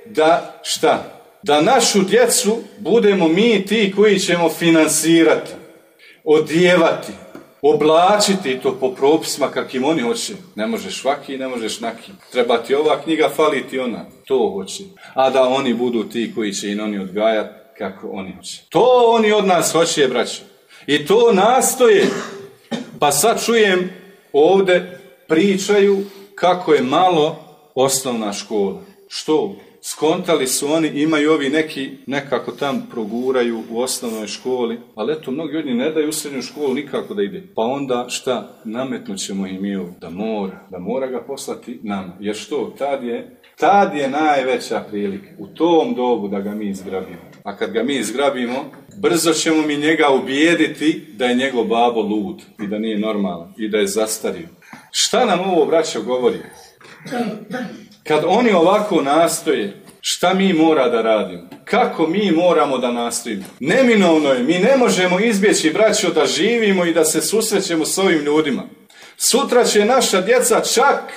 da šta? Da našu djecu budemo mi ti koji ćemo finansirati, odjevati, oblačiti to po propisima kakim oni hoće. Ne možeš svaki, ne možeš naki. Treba ti ova knjiga, fali ti ona. To hoće. A da oni budu ti koji će i oni odgajati kako oni hoće. To oni od nas hoće, braćo. I to nastoje. Pa sad čujem ovdje pričaju kako je malo osnovna škola. Što? Skontali su oni, imaju ovi neki, nekako tam proguraju u osnovnoj školi, ali eto, mnogi od njih ne daju u srednju školu nikako da ide. Pa onda šta, nametnut ćemo im i da mora, da mora ga poslati nama. Jer što, tad je, tad je najveća prilika, u tom dobu da ga mi izgrabimo. A kad ga mi izgrabimo, brzo ćemo mi njega ubijediti da je njegov babo lud i da nije normalan i da je zastario. Šta nam ovo vraća govori? Kad oni ovako nastoje, šta mi mora da radimo? Kako mi moramo da nastojimo? Neminovno je, mi ne možemo izbjeći, braćo, da živimo i da se susrećemo s ovim ljudima. Sutra će naša djeca čak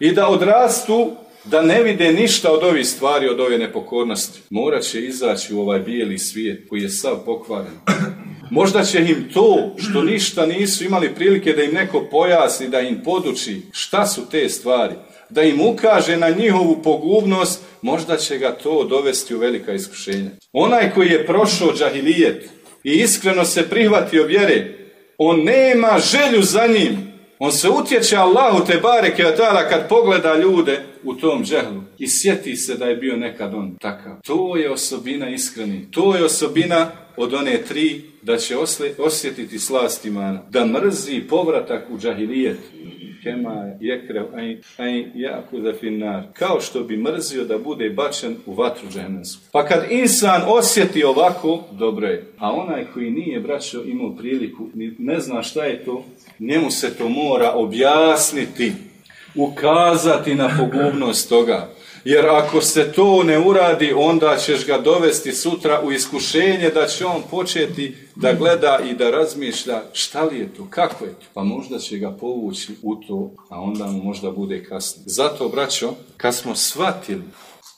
i da odrastu da ne vide ništa od ovih stvari, od ove nepokornosti. Morat će izaći u ovaj bijeli svijet koji je sav pokvaren. Možda će im to što ništa nisu imali prilike da im neko pojasni, da im poduči šta su te stvari, da im ukaže na njihovu pogubnost, možda će ga to dovesti u velika iskušenja. Onaj koji je prošao džahilijet i iskreno se prihvatio vjere, on nema želju za njim, on se utječe Allahu te bareke kad pogleda ljude u tom džehlu i sjeti se da je bio nekad on takav. To je osobina iskreni. To je osobina od one tri da će osjetiti slast imana. Da mrzi povratak u džahilijet. Kema jekrev aj jako za finar. Kao što bi mrzio da bude bačen u vatru džahennensku. Pa kad insan osjeti ovako, dobro je. A onaj koji nije braćo imao priliku, ne zna šta je to, njemu se to mora objasniti, ukazati na pogubnost toga. Jer ako se to ne uradi, onda ćeš ga dovesti sutra u iskušenje da će on početi da gleda i da razmišlja šta li je to, kako je to. Pa možda će ga povući u to, a onda mu možda bude kasno. Zato, braćo, kad smo shvatili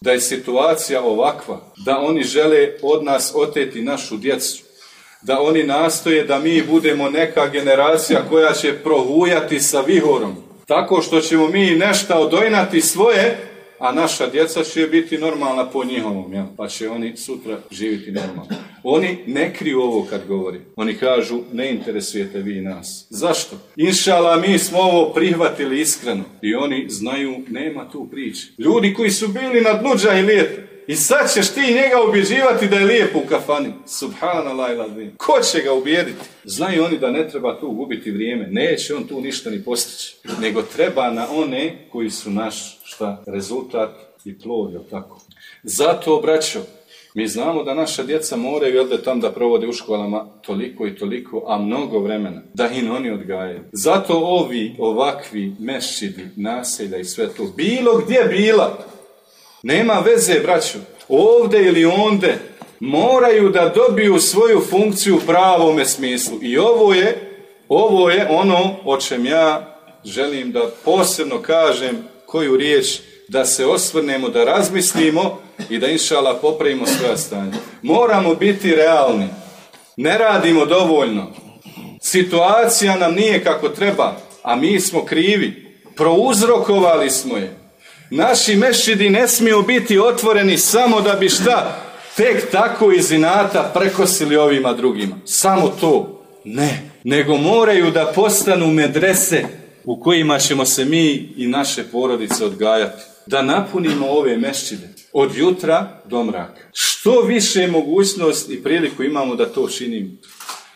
da je situacija ovakva, da oni žele od nas oteti našu djecu, da oni nastoje da mi budemo neka generacija koja će prohujati sa vihorom. Tako što ćemo mi nešto odojnati svoje, a naša djeca će biti normalna po njihovom, ja? pa će oni sutra živjeti normalno. Oni ne kriju ovo kad govori. Oni kažu, ne interesujete vi nas. Zašto? Inšala, mi smo ovo prihvatili iskreno. I oni znaju, nema tu priče. Ljudi koji su bili na dnu lijete, i sad ćeš ti njega ubježivati da je lijep u kafani. Subhanallah i Ko će ga ubijediti? Znaju oni da ne treba tu gubiti vrijeme. Neće on tu ništa ni postići. Nego treba na one koji su naš šta, rezultat i plod, jel tako? Zato, braćo, mi znamo da naša djeca moraju, da tam da provode u školama toliko i toliko, a mnogo vremena, da ih oni odgajaju. Zato ovi ovakvi mešćidi, naselja i sve to, bilo gdje bila, nema veze, braću. Ovde ili onde moraju da dobiju svoju funkciju u pravome smislu. I ovo je, ovo je ono o čem ja želim da posebno kažem koju riječ da se osvrnemo, da razmislimo i da inšala popravimo svoja stanje. Moramo biti realni. Ne radimo dovoljno. Situacija nam nije kako treba, a mi smo krivi. Prouzrokovali smo je. Naši mešidi ne smiju biti otvoreni samo da bi šta tek tako iz inata prekosili ovima drugima. Samo to. Ne. Nego moraju da postanu medrese u kojima ćemo se mi i naše porodice odgajati. Da napunimo ove mešćide od jutra do mraka. Što više mogućnost i priliku imamo da to činimo.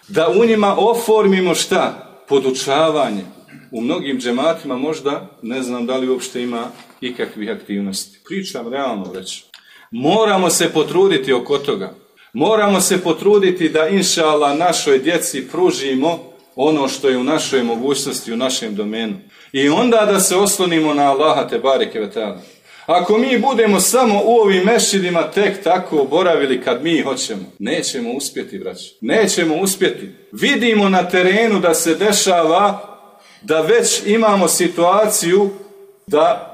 Da u njima oformimo šta? Podučavanje. U mnogim džematima možda, ne znam da li uopšte ima ikakvih aktivnosti. Pričam realno već. Moramo se potruditi oko toga. Moramo se potruditi da inša našoj djeci pružimo ono što je u našoj mogućnosti, u našem domenu. I onda da se oslonimo na Allaha te bareke Ako mi budemo samo u ovim mešidima tek tako boravili kad mi hoćemo, nećemo uspjeti, braći. Nećemo uspjeti. Vidimo na terenu da se dešava da već imamo situaciju da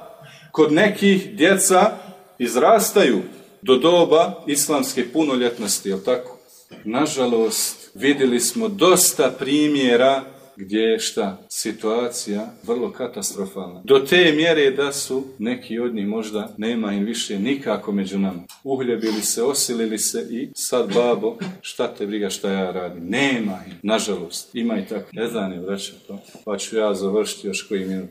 kod nekih djeca izrastaju do doba islamske punoljetnosti, jel tako? Nažalost, vidjeli smo dosta primjera gdje je šta? Situacija vrlo katastrofalna. Do te mjere da su neki od njih možda nema im više nikako među nama. Uhljebili se, osilili se i sad babo, šta te briga šta ja radim? Nema im, nažalost. Ima i tako. Ne znam je vraća to. Pa ću ja završiti još koji minut.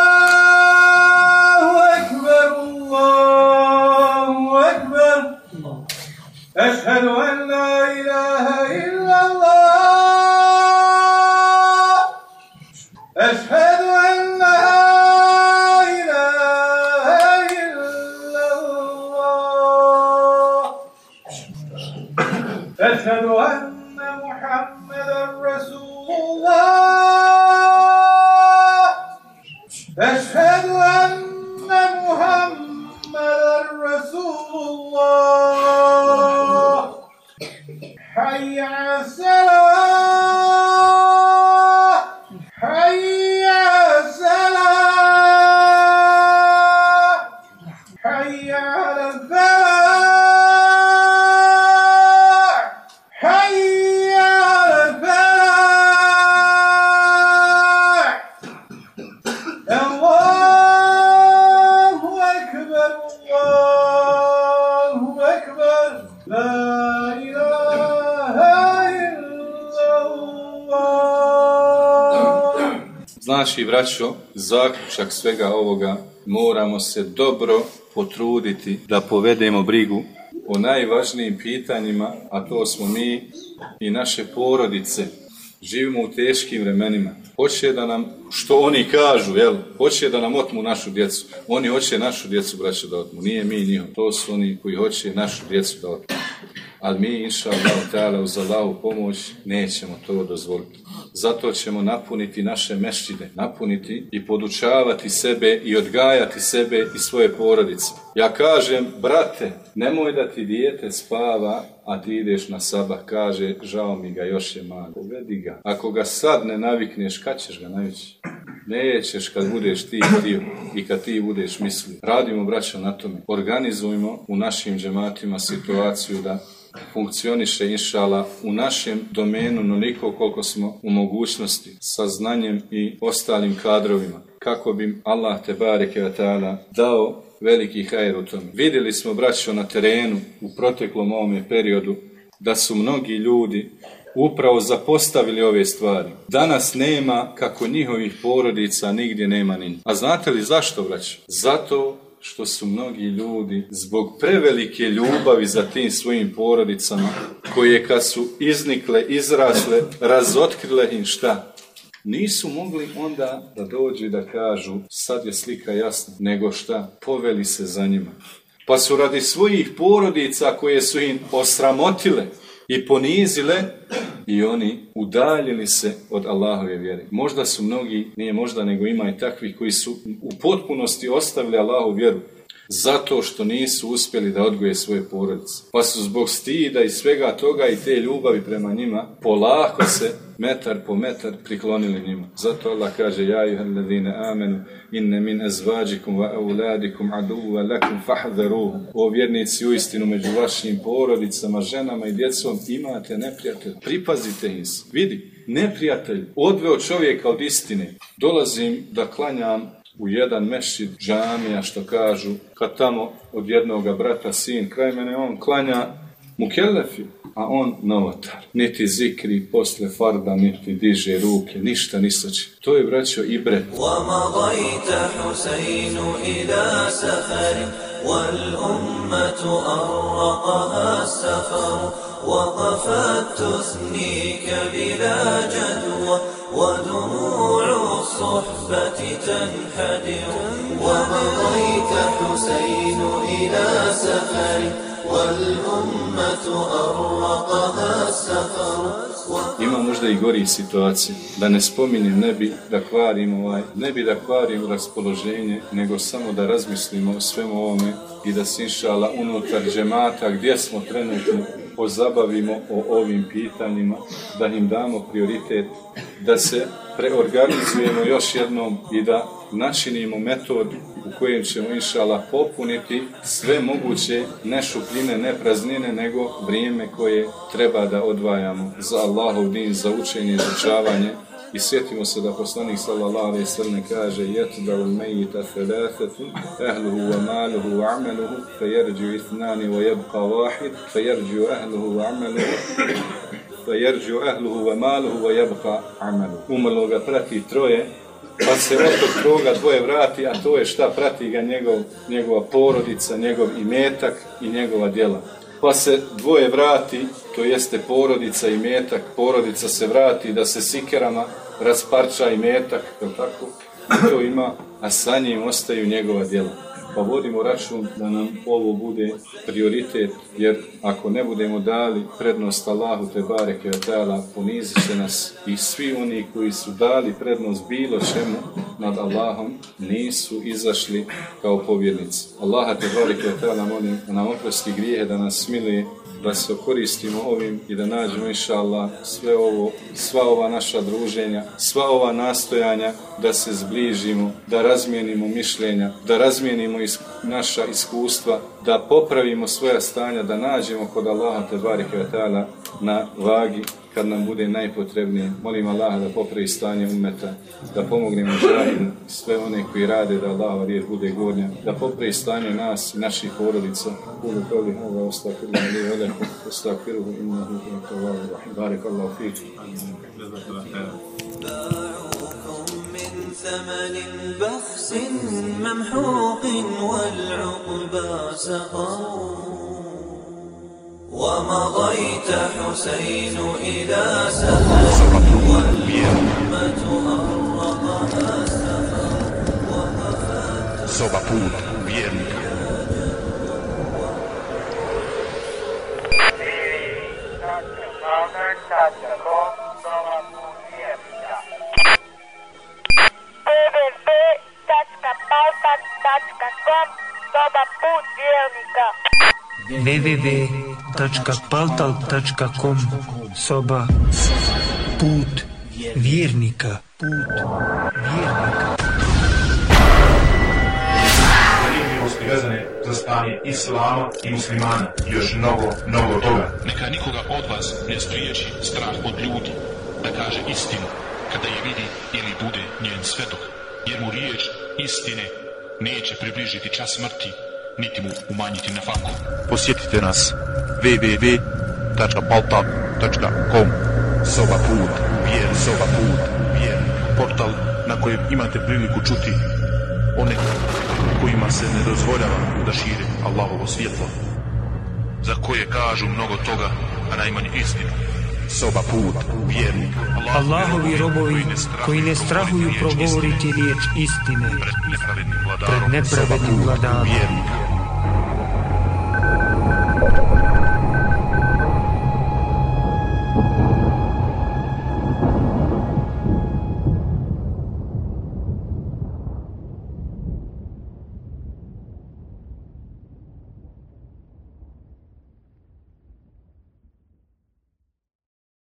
braćo, zaključak svega ovoga, moramo se dobro potruditi da povedemo brigu o najvažnijim pitanjima, a to smo mi i naše porodice. Živimo u teškim vremenima. Hoće da nam, što oni kažu, jel? Hoće da nam otmu našu djecu. Oni hoće našu djecu, braćo, da otmu. Nije mi njihov. To su oni koji hoće našu djecu da otmu. Ali mi, inša Allah, uz Allahu pomoć, nećemo to dozvoliti. Zato ćemo napuniti naše mešćine, napuniti i podučavati sebe i odgajati sebe i svoje porodice. Ja kažem, brate, nemoj da ti dijete spava, a ti ideš na sabah, kaže, žao mi ga, još je malo. Povedi ga. Ako ga sad ne navikneš, kad ćeš ga navići? Nećeš kad budeš ti htio i kad ti budeš mislio. Radimo, braćo, na tome. Organizujmo u našim džematima situaciju da funkcioniše inšala u našem domenu noliko koliko smo u mogućnosti sa znanjem i ostalim kadrovima kako bi Allah te bareke dao veliki hajr u tome. Vidjeli smo braćo na terenu u proteklom ovome periodu da su mnogi ljudi upravo zapostavili ove stvari. Danas nema kako njihovih porodica nigdje nema ni. A znate li zašto braćo? Zato što su mnogi ljudi zbog prevelike ljubavi za tim svojim porodicama, koje kad su iznikle, izrasle, razotkrile im šta? Nisu mogli onda da dođu i da kažu sad je slika jasna, nego šta? Poveli se za njima. Pa su radi svojih porodica koje su im osramotile i ponizile i oni udaljili se od Allahove vjere. Možda su mnogi, nije možda nego ima i takvih koji su u potpunosti ostavili Allahu vjeru zato što nisu uspjeli da odgoje svoje porodice. Pa su zbog stida i svega toga i te ljubavi prema njima polako se metar po metar priklonili njima. Zato Allah kaže ja i ladine amenu inne min azvađikum wa auladikum aduva lakum fahdharuhu. O vjernici u istinu među vašim porodicama, ženama i djecom imate neprijatelj. Pripazite im se. Vidi, neprijatelj odveo čovjeka od istine. Dolazim da klanjam u jedan mešid džamija što kažu kad tamo od jednoga brata sin kraj mene on klanja mukellefi a on novotar. Niti zikri posle farda, niti diže ruke, ništa nisači. To je, braćo, ibre. ومضيت حسين إلى سفر والأمة أرقها السفر وقفت تثنيك بلا جدوى ودموع الصحبة تنحدر ومضيت حسين إلى سفر والأمة أرقها السفر Ima možda i gorih situacija. Da ne spominjem, ne bi da kvarim ovaj, ne bi da kvarim raspoloženje, nego samo da razmislimo o svemu ovome i da se inšala unutar džemata gdje smo trenutno pozabavimo o ovim pitanjima, da im damo prioritet, da se preorganizujemo još jednom i da načinimo metod u kojem ćemo inšala popuniti sve moguće ne šupljine, ne praznine, nego vrijeme koje treba da odvajamo za Allahov din, za učenje, izučavanje i sjetimo se da poslanik sallallahu alejhi ve sellem kaže yatba'u al-mayyita thalathatu ahluhu wa maluhu wa 'amaluhu fayarju ithnani wa yabqa wahid fayarju ahluhu wa 'amaluhu fayarju ahluhu wa maluhu wa yabqa 'amaluhu umrloga prati troje pa se od tog dvoje vrati, a to je šta prati ga njegov, njegova porodica, njegov imetak i njegova djela. Pa se dvoje vrati, to jeste porodica i metak, porodica se vrati da se sikerama rasparča i metak, tako? I to ima, a sa njim ostaju njegova djela. Pa vodimo račun da nam ovo bude prioritet, jer ako ne budemo dali prednost Allahu te bareke ve taala, ponizit će nas i svi oni koji su dali prednost bilo čemu nad Allahom, nisu izašli kao povjernici. Allaha te bareke ve taala molim da nam oprosti grijehe, da nas smiluje da se koristimo ovim i da nađemo inša sve ovo, sva ova naša druženja, sva ova nastojanja da se zbližimo, da razmijenimo mišljenja, da razmijenimo naša iskustva, da popravimo svoja stanja, da nađemo kod Allaha te barike na vagi kad nam bude najpotrebnije. Molim Allaha da popravi stanje umeta, da pomognemo žahim sve one koji rade da Allahova riječ bude gornja, da popravi stanje nas i naših porodica. Kulu koli hada, ostakfiru li velekum, ostakfiru innahu ta'ala rahim. Barik Allah fik. ثمن بخس ممحوق والعقبى سقوا ومضيت حسين إلى سفر والأمة أغرقها سهل وأفات bien. www.com.pudiernica www.paltal.com Soba Put vjernika. Put vjernika. Vezane za stanje islama i muslimana. I još mnogo, mnogo toga. Neka nikoga od vas ne spriječi strah od ljudi da kaže istinu kada je vidi ili bude njen svedok, jer mu riječ istine neće približiti čas smrti, niti mu umanjiti na faku. Posjetite nas www.paltak.com Soba put, vjer, soba put, vjer. Portal na kojem imate priliku čuti one kojima se ne dozvoljava da šire Allahovo svjetlo. Za koje kažu mnogo toga, a najmanje istinu. Soba put, vjernik. Allahovi robovi koji ne strahuju progovoriti riječ istine pred nepravednim pred nepravednim vladarom. Vjernik.